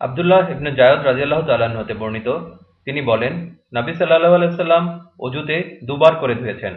আবদুল্লাহ ইবনে জায়দ রাজিয়াল্লাহ তাল্লাহ্ন হতে বর্ণিত, তিনি বলেন, নবী সাল্লাহ আলাইসাল্লাম অজুতে দুবার করে ধুয়েছেন।